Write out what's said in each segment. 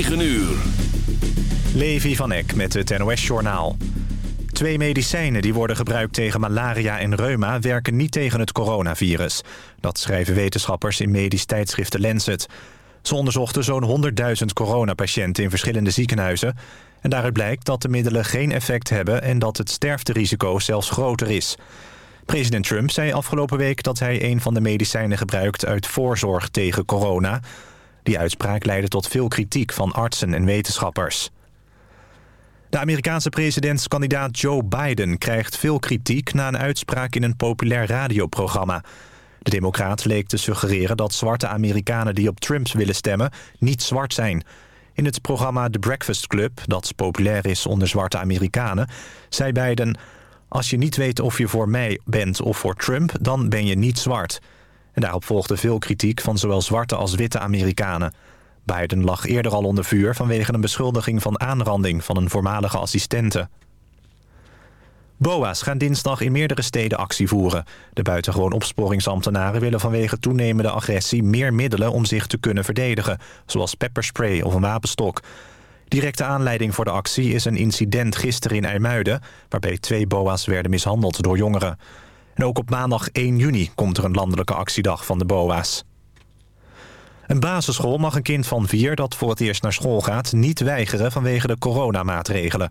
9 uur. Levi van Eck met het NOS-journaal. Twee medicijnen die worden gebruikt tegen malaria en reuma... werken niet tegen het coronavirus. Dat schrijven wetenschappers in medisch tijdschrift The Lancet. Ze onderzochten zo'n 100.000 coronapatiënten in verschillende ziekenhuizen... en daaruit blijkt dat de middelen geen effect hebben... en dat het sterfterisico zelfs groter is. President Trump zei afgelopen week dat hij een van de medicijnen gebruikt... uit voorzorg tegen corona. Die uitspraak leidde tot veel kritiek van artsen en wetenschappers. De Amerikaanse presidentskandidaat Joe Biden krijgt veel kritiek... na een uitspraak in een populair radioprogramma. De democraat leek te suggereren dat zwarte Amerikanen die op Trump willen stemmen... niet zwart zijn. In het programma The Breakfast Club, dat populair is onder zwarte Amerikanen... zei Biden, als je niet weet of je voor mij bent of voor Trump... dan ben je niet zwart. En daarop volgde veel kritiek van zowel zwarte als witte Amerikanen... Biden lag eerder al onder vuur vanwege een beschuldiging van aanranding van een voormalige assistente. BOA's gaan dinsdag in meerdere steden actie voeren. De buitengewoon opsporingsambtenaren willen vanwege toenemende agressie meer middelen om zich te kunnen verdedigen, zoals pepperspray of een wapenstok. Directe aanleiding voor de actie is een incident gisteren in IJmuiden, waarbij twee BOA's werden mishandeld door jongeren. En ook op maandag 1 juni komt er een landelijke actiedag van de BOA's. Een basisschool mag een kind van vier dat voor het eerst naar school gaat... niet weigeren vanwege de coronamaatregelen.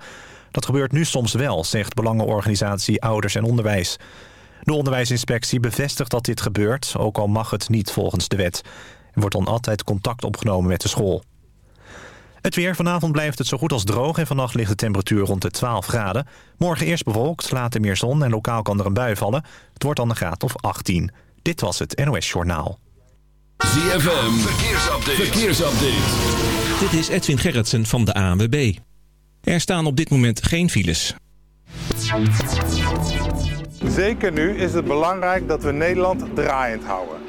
Dat gebeurt nu soms wel, zegt belangenorganisatie Ouders en Onderwijs. De onderwijsinspectie bevestigt dat dit gebeurt... ook al mag het niet volgens de wet. Er wordt dan altijd contact opgenomen met de school. Het weer. Vanavond blijft het zo goed als droog... en vannacht ligt de temperatuur rond de 12 graden. Morgen eerst bewolkt, later meer zon... en lokaal kan er een bui vallen. Het wordt dan een graad of 18. Dit was het NOS Journaal. ZFM, verkeersupdate. verkeersupdate. Dit is Edwin Gerritsen van de ANWB. Er staan op dit moment geen files. Zeker nu is het belangrijk dat we Nederland draaiend houden.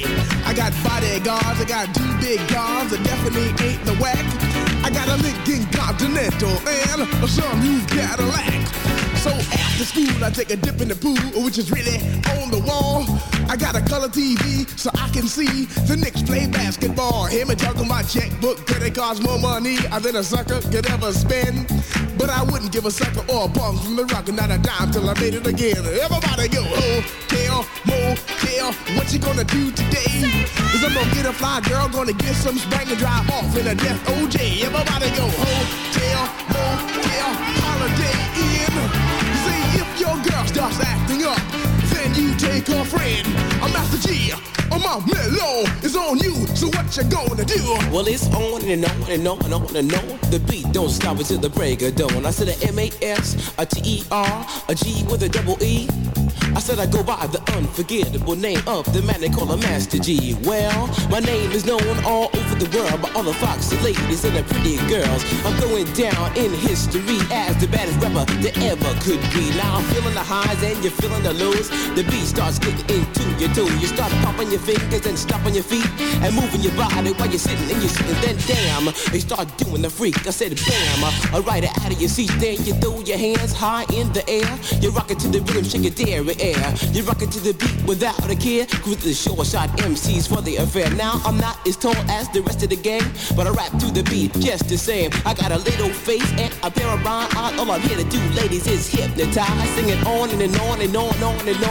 I got bodyguards, I got two big guns that definitely ain't the whack. I got a Lincoln Continental and some new Cadillac. So after school, I take a dip in the pool, which is really on the wall. I got a color TV so I can see the Knicks play basketball. Him and talking my checkbook, credit it costs more money I than a sucker could ever spend. But I wouldn't give a sucker or a bum from the rock, and not a dime till I made it again. Everybody go, oh, hotel, motel, what you gonna do today? Cause I'm gonna get a fly girl, gonna get some spring and drive off in a death OJ. Everybody go, hotel, motel, holiday in See if your girl starts acting up, then you take her friend. I'm Master Gee, on my mellow is on you. So what you gonna do? Well, it's on and on and on and on and on. The beat don't stop until the break of dawn. I said a M A S, a T E R, a G with a double E. I said I go by the unforgettable name of the man they call a Master Gee. Well, my name is known all over the world by all the foxy ladies and the pretty girls. I'm going down in history as the baddest rapper that ever could be. Now I'm feeling the highs and you're feeling the lows. The beat starts getting into your toe. You start popping your fingers and stomping your feet and moving your body while you're sitting and you're sitting. Then damn, they start doing the freak. I said bam, it out of your seat. Then you throw your hands high in the air. You rock it to the rhythm, shake it dairy air. You rock it to the beat without a care. Cruise the short shot MCs for the affair. Now I'm not as tall as the rest of the gang, but I rap to the beat just the same. I got a little face and a pair of rhyme eyes. All I'm here to do, ladies, is hypnotize. Sing it on and, and on and on and on and on.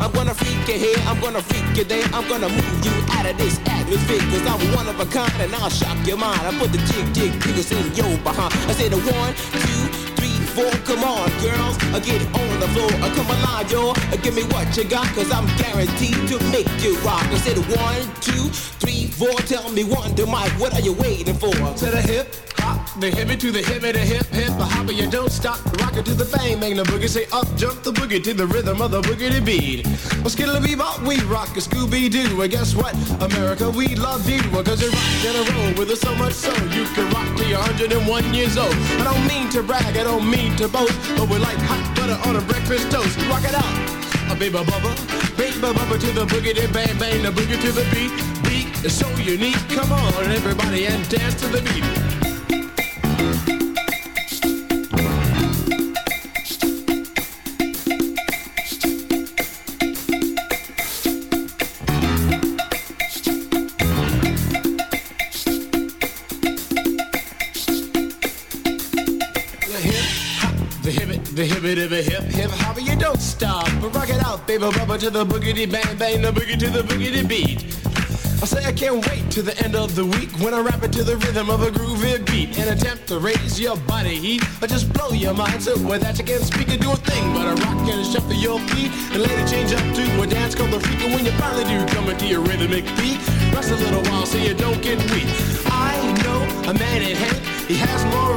I'm gonna freak you here, I'm gonna freak you there. I'm gonna move you out of this atmosphere, cause I'm one of a kind and I'll shock your mind. I put the jig, jig, jiggers in your behind. I say the one, two, Come on, girls, I get on the floor. I come alive, yo. Uh, give me what you got, cause I'm guaranteed to make you rock. I said one, two, three, four. Tell me one, to Mike, what are you waiting for? To the hip hop, the hippie to the hippie, the hip hip, the hopper, you don't stop. Rock it to the bang, bang the boogie. Say up, jump the boogie to the rhythm of the boogie to beat. Well, skittle bebop, we rock a Scooby Doo. And guess what? America, we love you. Cause you rock in a row with us so much so you can rock till you're 101 years old. I don't mean to brag, I don't mean to boast, but we're like hot butter on a breakfast toast. Rock it out, a baby bubba, baby bubba to the boogie, then bang bang the boogie to the beat. Beat is so unique. Come on, everybody, and dance to the beat. The hippie dippy hip hip hop, you don't stop. But rock it out, baby, bubba to the boogity bang bang, the boogie to the boogity beat. I say I can't wait to the end of the week when I rap it to the rhythm of a groovy beat and attempt to raise your body heat or just blow your mind so with that you can't speak or do a thing but a rock and shuffle your feet and later change up to a dance called the freak and when you finally do come into your rhythmic beat rest a little while so you don't get weak. I know a man in Hank, he has more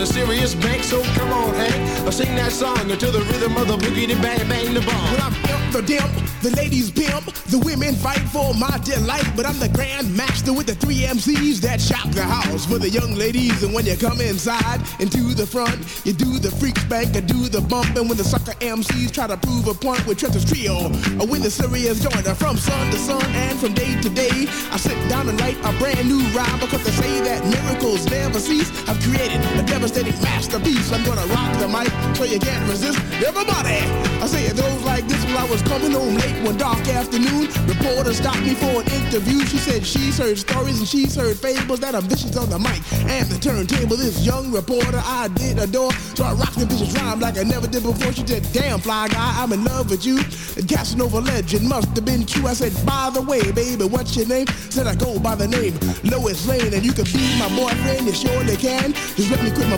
a serious bank, so come on, Hank. I sing that song until the rhythm of the boogie, bang, bang, the bomb. Well, I'm imp the dimp, the ladies pimp, the women fight for my delight, but I'm the grand master with the three MCs that shock the house for the young ladies. And when you come inside and to the front, you do the freak spank, I do the bump, and when the sucker MCs try to prove a point with Trent's trio, I win the serious joiner from sun to sun and from day to day. I sit down and write a brand new rhyme because they say that miracles never cease. I've created a devastating masterpiece. I'm gonna rock the mic so you can't resist. Everybody, I say it goes like this while I was coming home late one dark afternoon. Reporter stopped me for an interview. She said she's heard stories and she's heard fables that are vicious on the mic and the turntable. This young reporter I did adore, so I rocked the vicious rhyme like I never did before. She said, "Damn fly guy, I'm in love with you." And Casanova legend must have been true. I said, "By the way, baby, what's your name?" Said I go by the name Lois Lane, and you can be my boyfriend. You surely can. Just let me quit my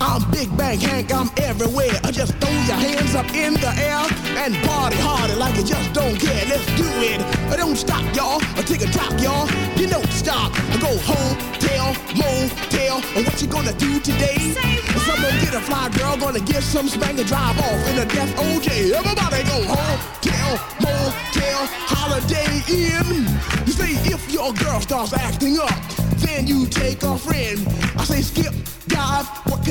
I'm Big Bank Hank, I'm everywhere. I just throw your hands up in the air and party harder like you just don't care. Let's do it. I don't stop, y'all. I take a drop, y'all. You don't stop. I go home, tell, motel. And what you gonna do today? Someone get a fly girl, gonna get some spank and drive off in a death OJ. Everybody go home, tell, motel, holiday in. You say if your girl starts acting up, then you take a friend. I say skip,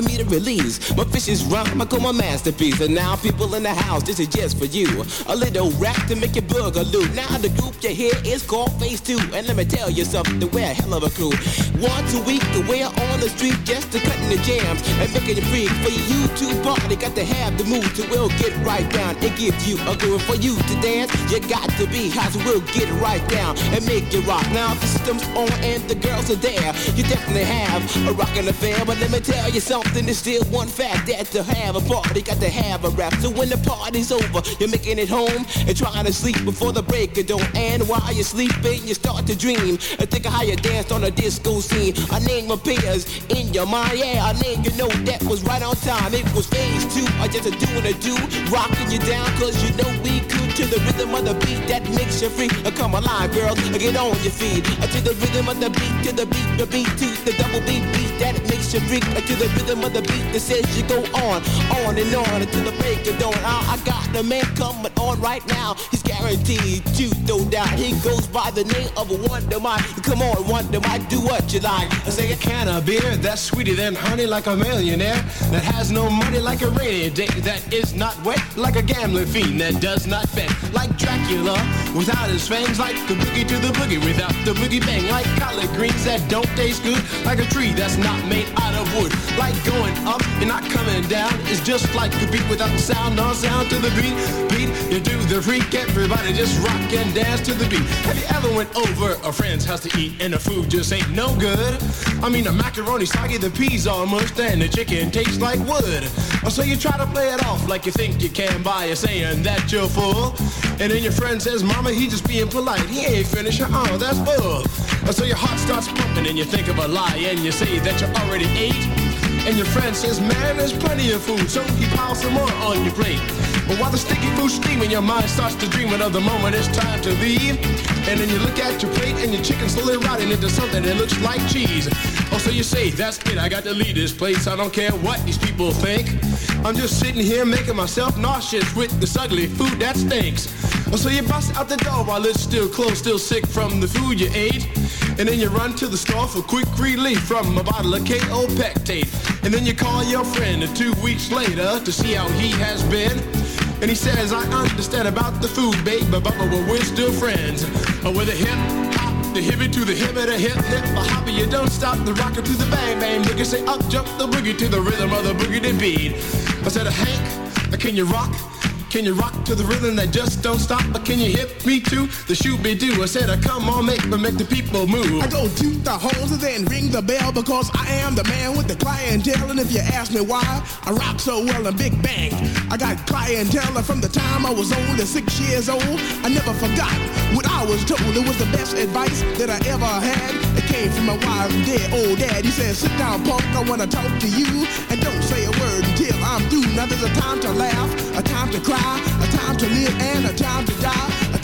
me to release my vicious rhyme. I call my masterpiece. And now people in the house, this is just for you. A little rap to make your boogaloo. Now the group you hear is called Phase 2. And let me tell you something, we're a hell of a crew. Once a week, we're on the street just to cutting the jams and making it free for you to party. Got to have the mood to will get right down and give you a groove for you to dance. You got to be hot, so we'll get right down and make it rock. Now the system's on and the girls are there. You definitely have a rockin' affair, but let me tell you something. There's still one fact that to have a party, got to have a rap. So when the party's over, you're making it home and trying to sleep before the break of dawn. And while you're sleeping, you start to dream and think of how you danced on a disco scene. A name appears in your mind, yeah, a name you know that was right on time. It was phase two, or just a do doing a do, rocking you down, cause you know we could to the rhythm of the beat that makes you free. Uh, Come alive, girls, uh, get on your feet. Uh, To the rhythm of the beat, to the beat, the beat, to the double beat beat that makes you freak. To the rhythm of the beat that says you go on, on and on until the break of dawn. I, I got the man coming on right now. He's guaranteed to no doubt. He goes by the name of a Wonder Mike. Come on, Wonder Mike, do what you like. I say a can of beer that's sweeter than honey like a millionaire that has no money like a rainy day that is not wet like a gambling fiend that does not bet like Dracula without his fangs like the boogie to the boogie without the boogie bang like collard greens that don't taste good like a tree that's not made out of wood like going up and not coming down. Is just like the beat without the sound no sound to the beat. Beat you do the freak everybody just rock and dance to the beat. Have you ever went over a friend's house to eat and the food just ain't no good? I mean the macaroni soggy the peas all mushed and the chicken tastes like wood. Oh, so you try to play it off like you think you can by saying that you're full. And then your friend says mama he just being polite. He ain't finished uh-uh, oh that's bull so your heart starts pumping and you think of a lie and you say that you already ate and your friend says, man, there's plenty of food, so he piles some more on your plate. But while the sticky food's steaming, your mind starts to dreaming of the moment it's time to leave. And then you look at your plate and your chicken slowly rotting into something that looks like cheese. Oh, so you say, that's it, I got to leave this place. I don't care what these people think. I'm just sitting here making myself nauseous with this ugly food that stinks. So you bust out the door while it's still closed, still sick from the food you ate. And then you run to the store for quick relief from a bottle of KO Pectate. And then you call your friend two weeks later to see how he has been. And he says, I understand about the food, babe, but, but we're still friends. Uh, with a hip hop, the hippie to the hip a hip hip, a hoppy, you don't stop the rocker to the bang bang. Boogie say up jump the boogie to the rhythm of the boogie beat. I said, Hank, can you rock? Can you rock to the rhythm that just don't stop? But can you hit me to the shoot be do? I said, I come on, make me make the people move. I go toot the horns and then ring the bell because I am the man with the clientele. And if you ask me why I rock so well in Big Bang, I got clientele from the time I was only six years old. I never forgot what I was told. It was the best advice that I ever had. It came from my wise and dead old dad. He said, sit down, punk, I wanna talk to you. And don't say a word until I'm through. Now there's a time to laugh, a time to cry a time to live and a time to die,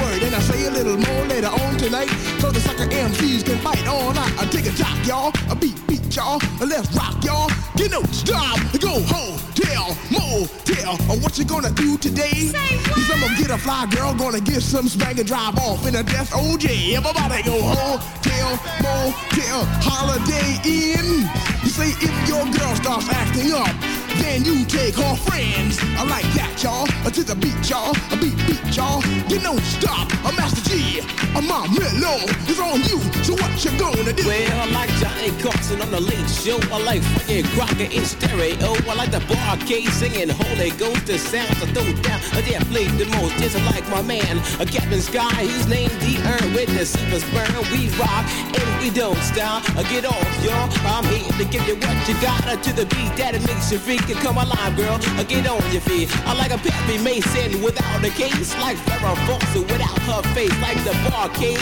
word. And I say a little more later on tonight, so the sucker MCs can fight all night. I take a talk, y'all, a beat, beat, y'all, let's rock, y'all. Get no stop, go home, tell, motel. Or what you gonna do today? Say what? Cause I'm gonna get a fly girl, gonna get some spank and drive off in a death oh, OJ. Everybody go home, tell, motel, holiday in. You say if your girl starts acting up, then you take her friends. I like that, y'all. To the beat, y'all. A beat, beat, y'all. You don't stop. A Master Gee. A my mellow is on you. So what you gonna do? Well, I like Johnny Carson on the late show. I like Frankie Crocker in stereo. I like the Bar-Kays singing Holy Ghost. The sounds I throw down. I dare played the most. Just like my man, a Captain Sky. He's named the Earn with the super sperm. We rock and we don't stop. Uh, Get off, y'all. I'm here to give you what you got uh, to the beat that it makes you freak. Come alive, girl. Uh, Get on your feet. I like a Perry Mason without a case. Like Farrah Fawcett without her face. Like the bar case.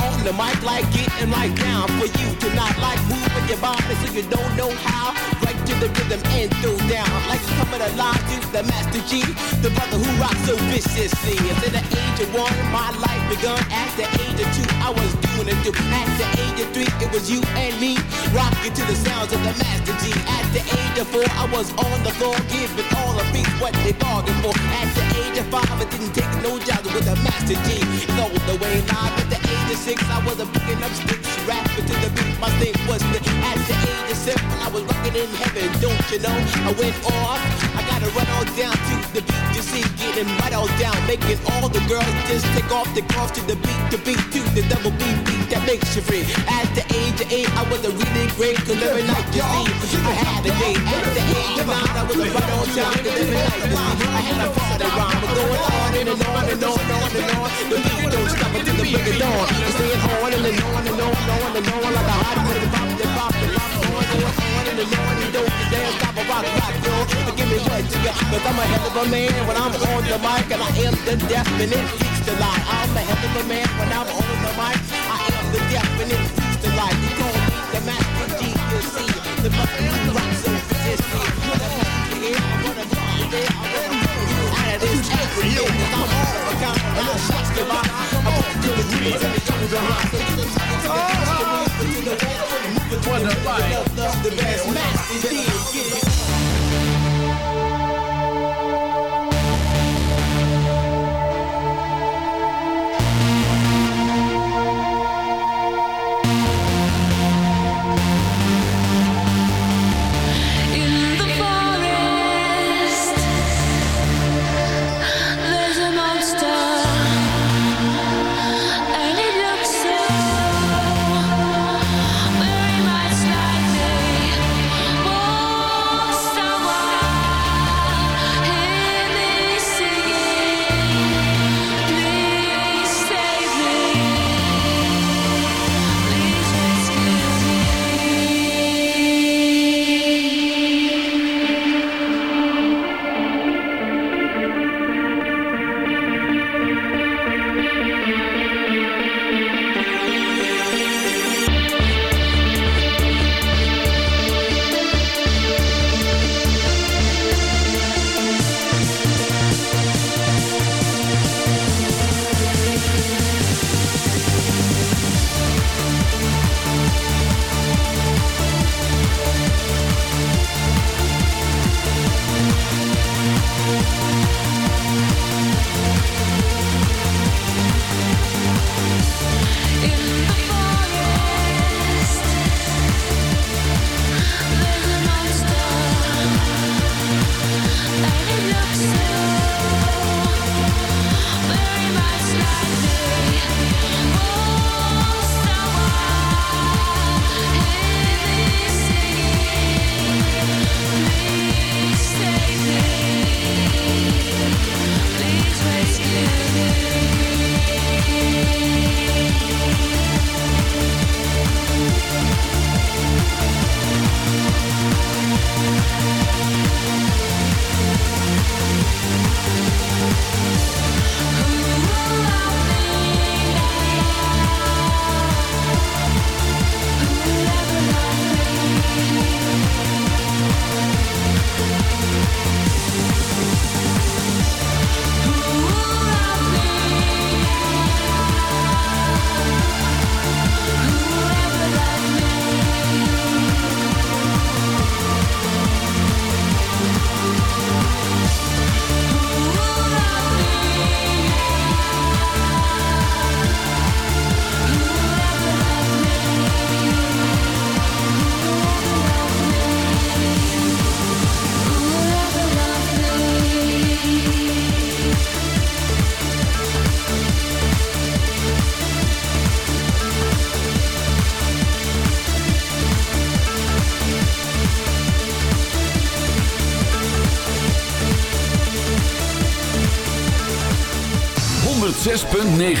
On the mic, like getting right down for you to not like moving your body so you don't know how. Right to the rhythm and throw down. Like coming alive to the Master Gee, the brother who rocks so viciously. At the age of one, my life begun. At the age of two, I was doing it too. At the age of three, it was you and me rocking to the sounds of the Master Gee. At the age of four, I was on the floor giving all the beats what they bargained for. At the age of five, I didn't take no jobs with the Master Gee. All the way live. At the age of six, I was a picking up sticks, rapping to the beat. My thing was the At the age of seven, I was rocking in heaven. Don't you know? I went off. I gotta run on down to the beat to see, getting right on down, making all the girls just take off the gloves to the beat, the beat to the double beat beat that makes you free. At the age of eight, I was a really great, cause every night you see, I had a date. At the age of nine, I was a right on time, cause every night you see, I had a party rhyme, but going on and on and on and on and on. The beat don't stop until the break of dawn. It's staying on and on and on and on and on like a hot minute pop, pop, the pop, on and on and on and don't you dare stop a rock, rock, yo. Give me what to you, cause I'm a hell of a man when I'm on the mic and I am the definite freaks the lie. I'm a hell of a man when I'm on the mic. I am the definite freaks the lie. You gon' need the master Gee to see the fucking who rock so resistant. Yeah, I'm gonna be there. I'm gonna out of this. Cause I'm all of a kind. I'm shots to my. I'm gonna do the dreams and the dreams are hot. What a fight. The best master Gee.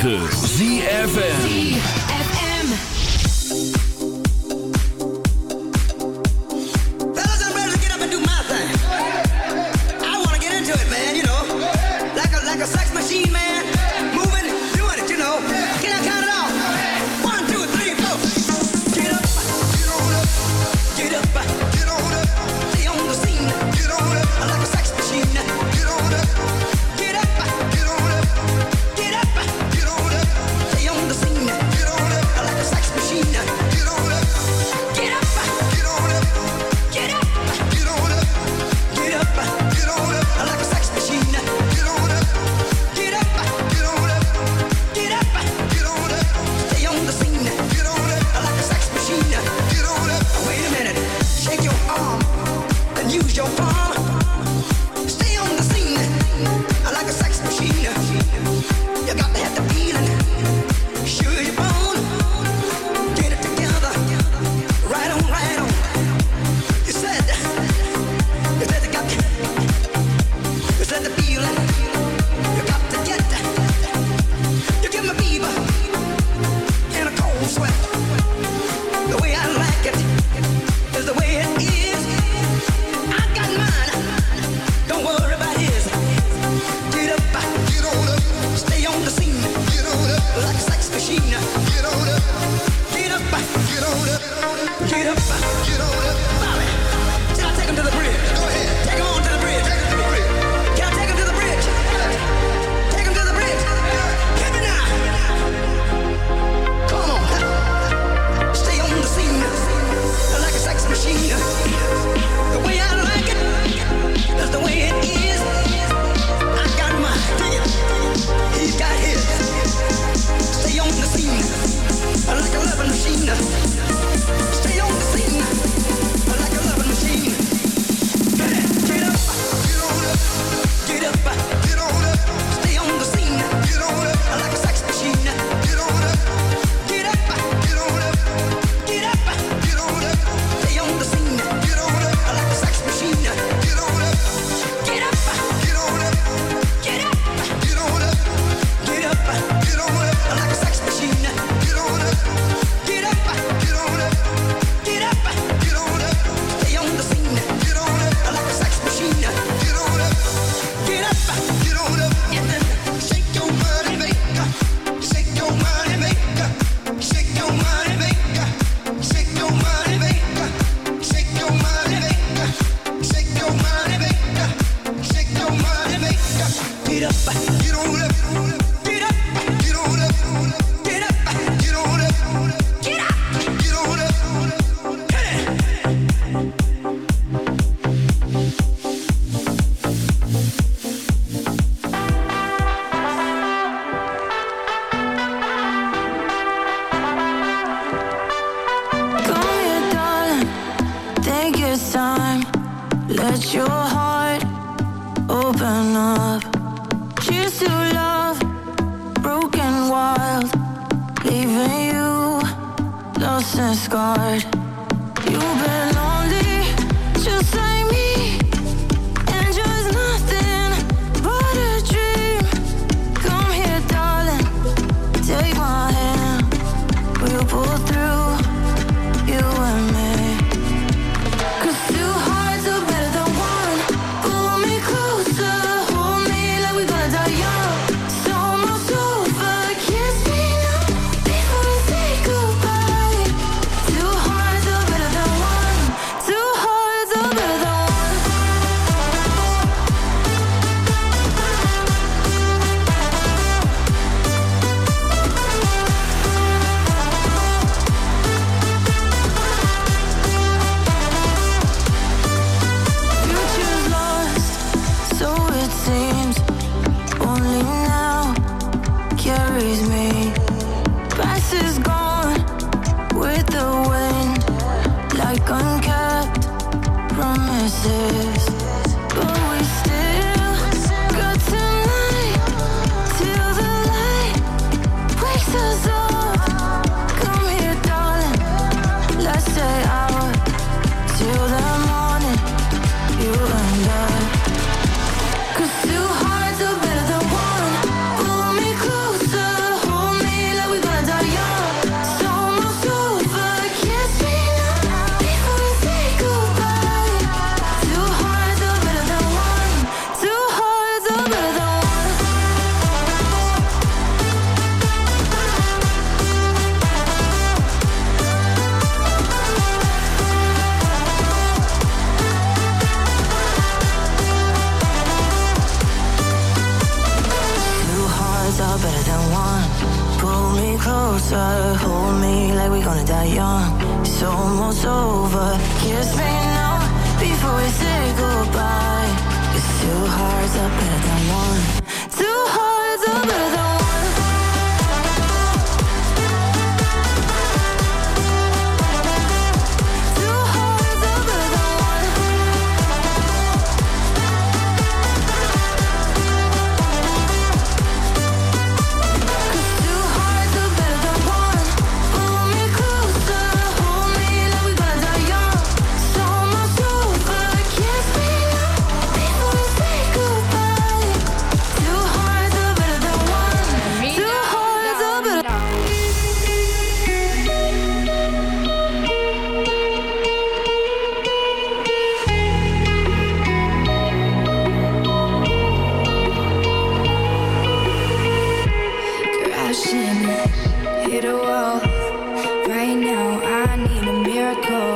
106.9 Cause miracle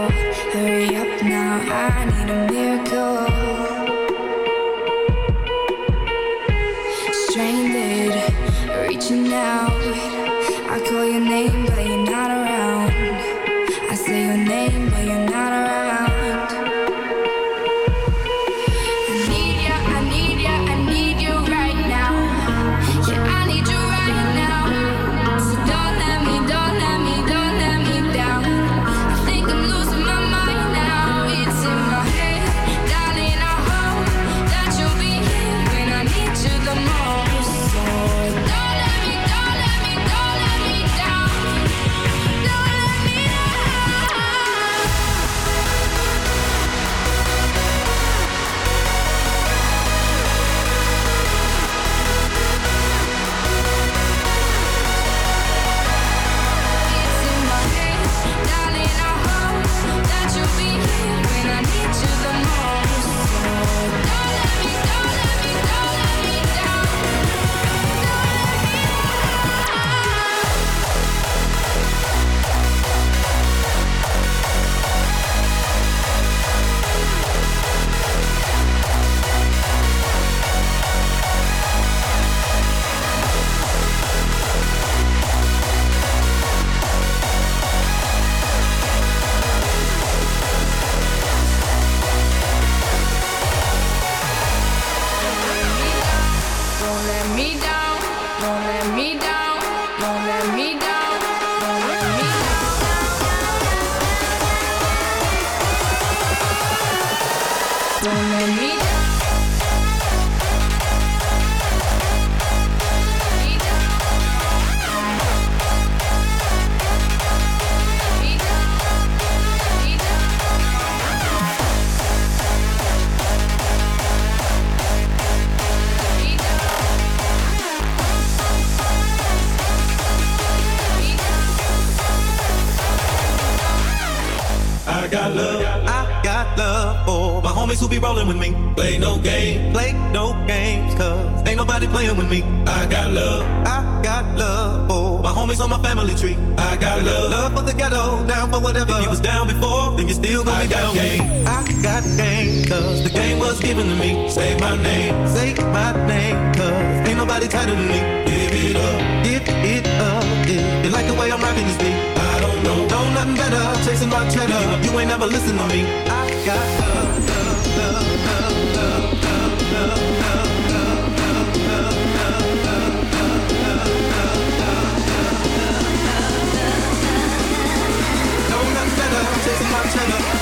giving to me. Say my name, say my name, cause ain't nobody tighter than me. Give it up, give it up, yeah. You like the way I'm rapping this beat? I don't know, know nothing better. Chasing my cheddar, you ain't never listen to me. I got love, love, love, love, love, love, love, love.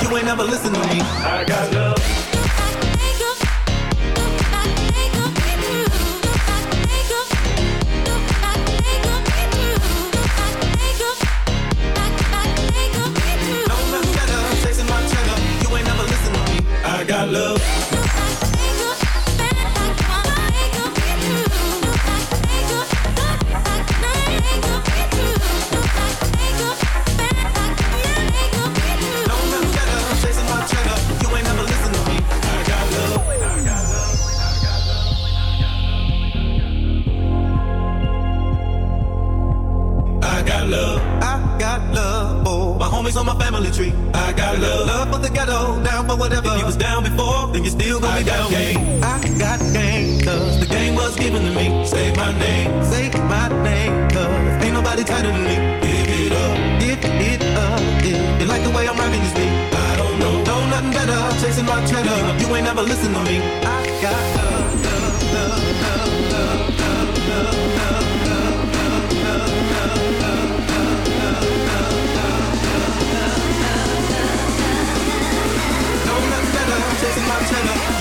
You ain't never listen to me. street. I got love. Love for the ghetto, down for whatever. If you was down before, then you still gonna I be down. Game. I got game, cause the game was given to me. Say my name, say my name, cause ain't nobody tighter than me. Give it up, give it up, yeah. You like the way I'm rapping this beat? I don't know, know nothing better. Chasing my cheddar, you ain't never listen to me. I got love.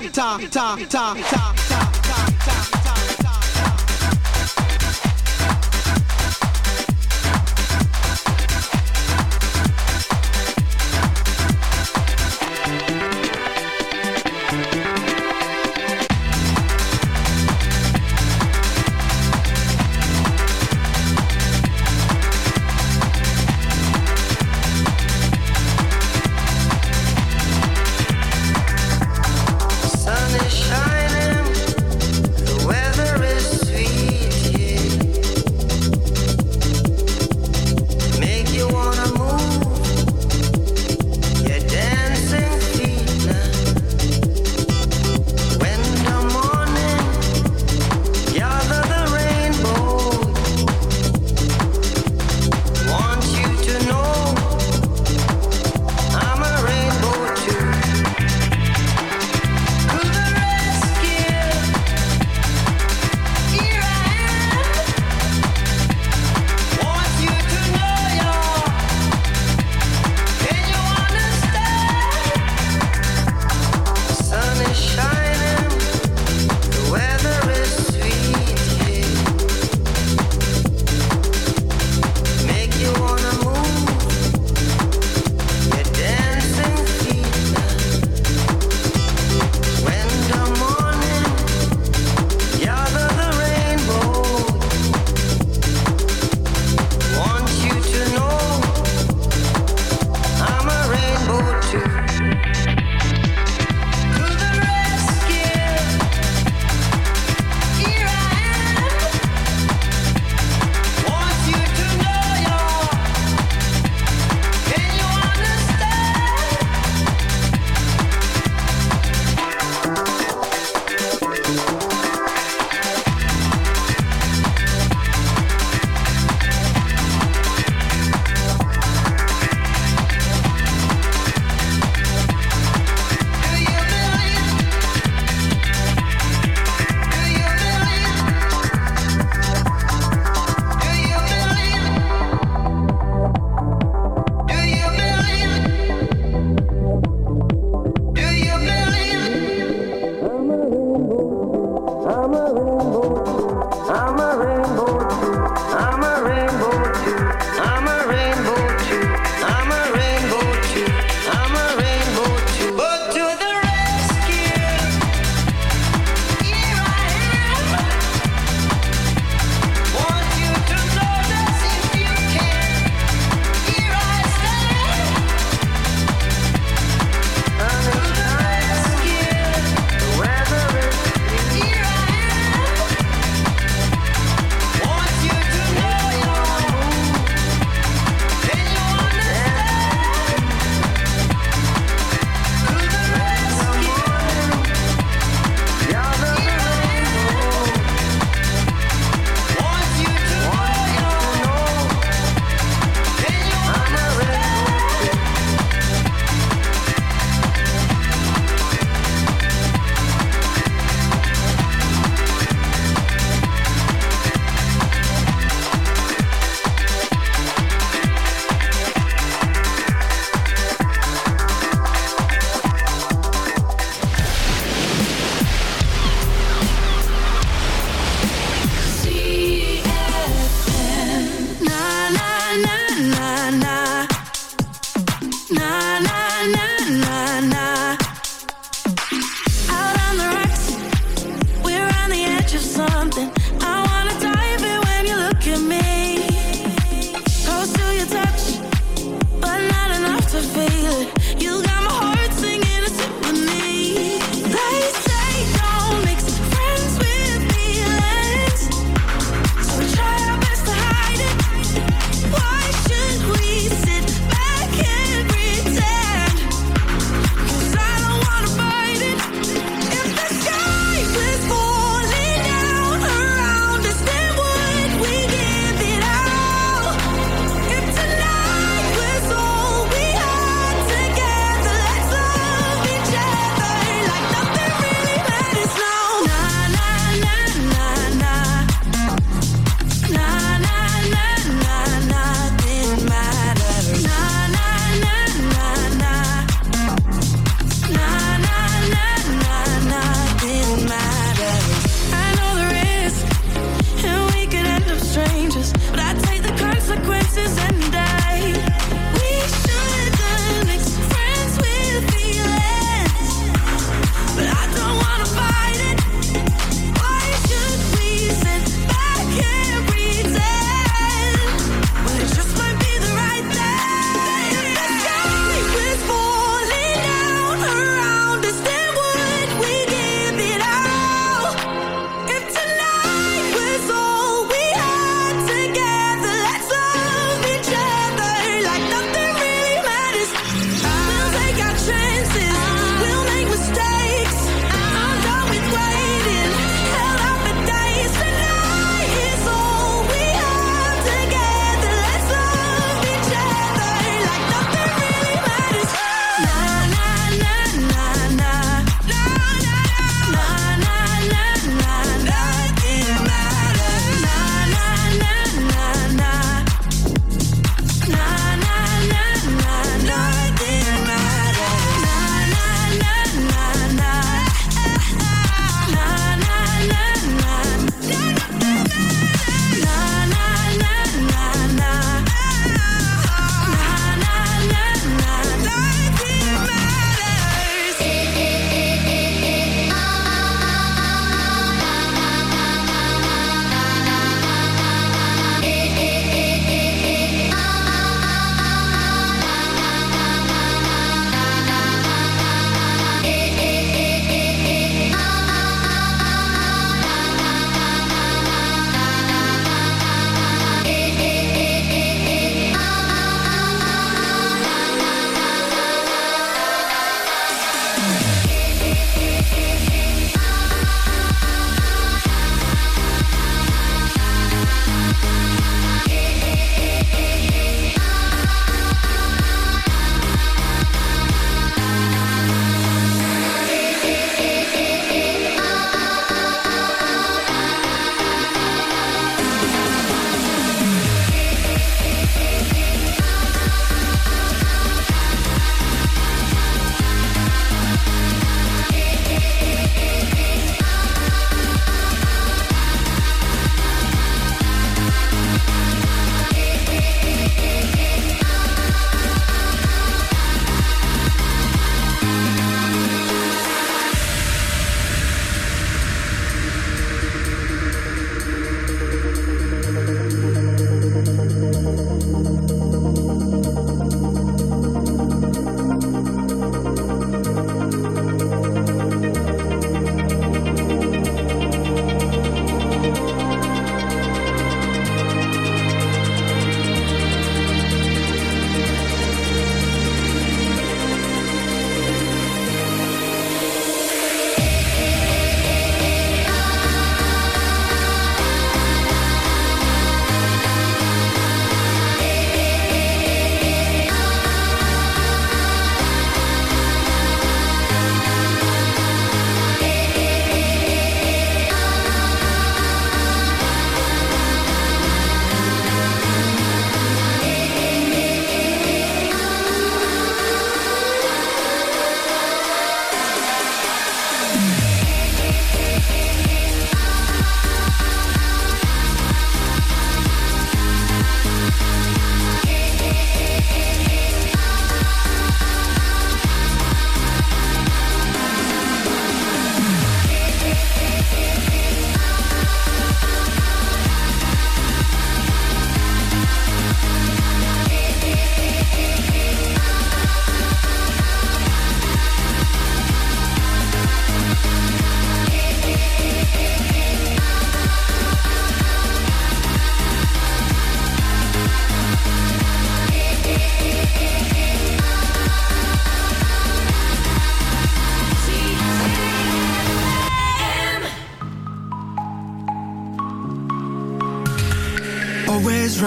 Ta ta ta ta ta. ta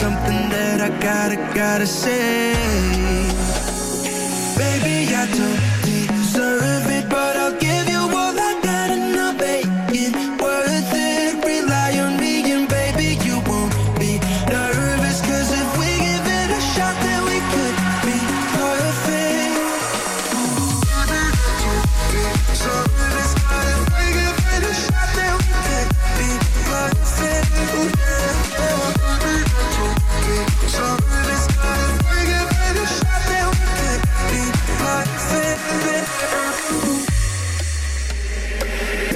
something that I gotta, gotta say. Baby, I don't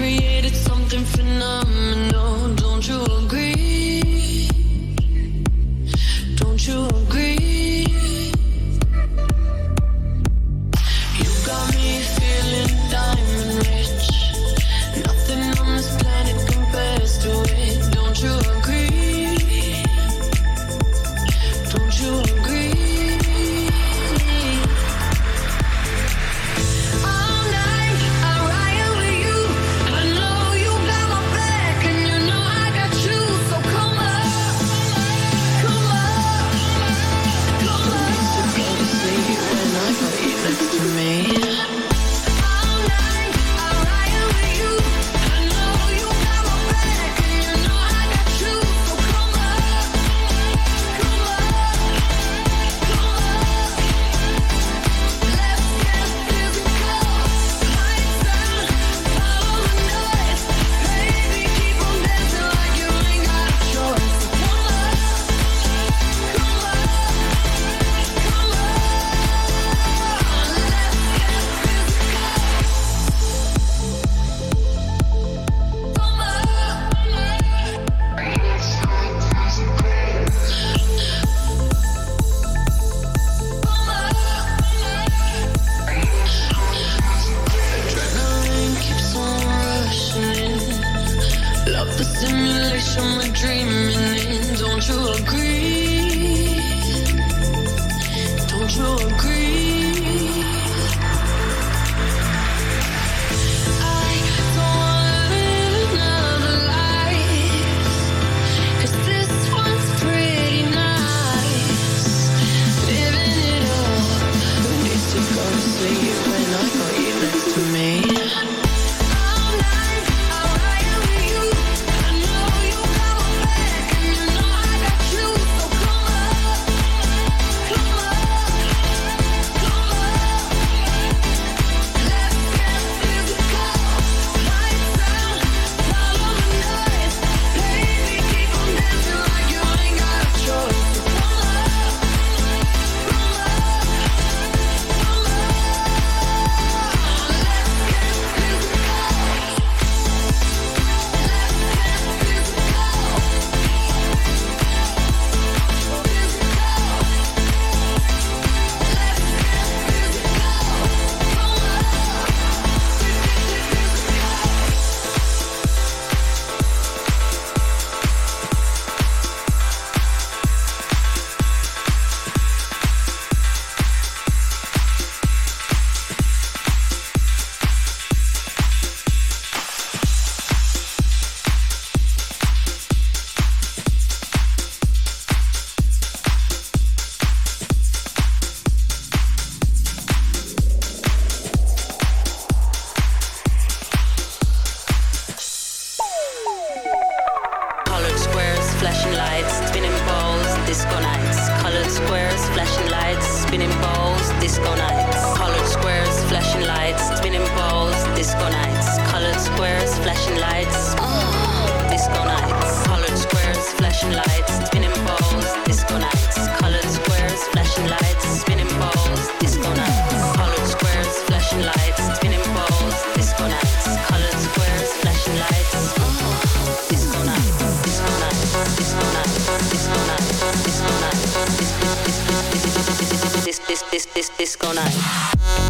created something phenomenal. night.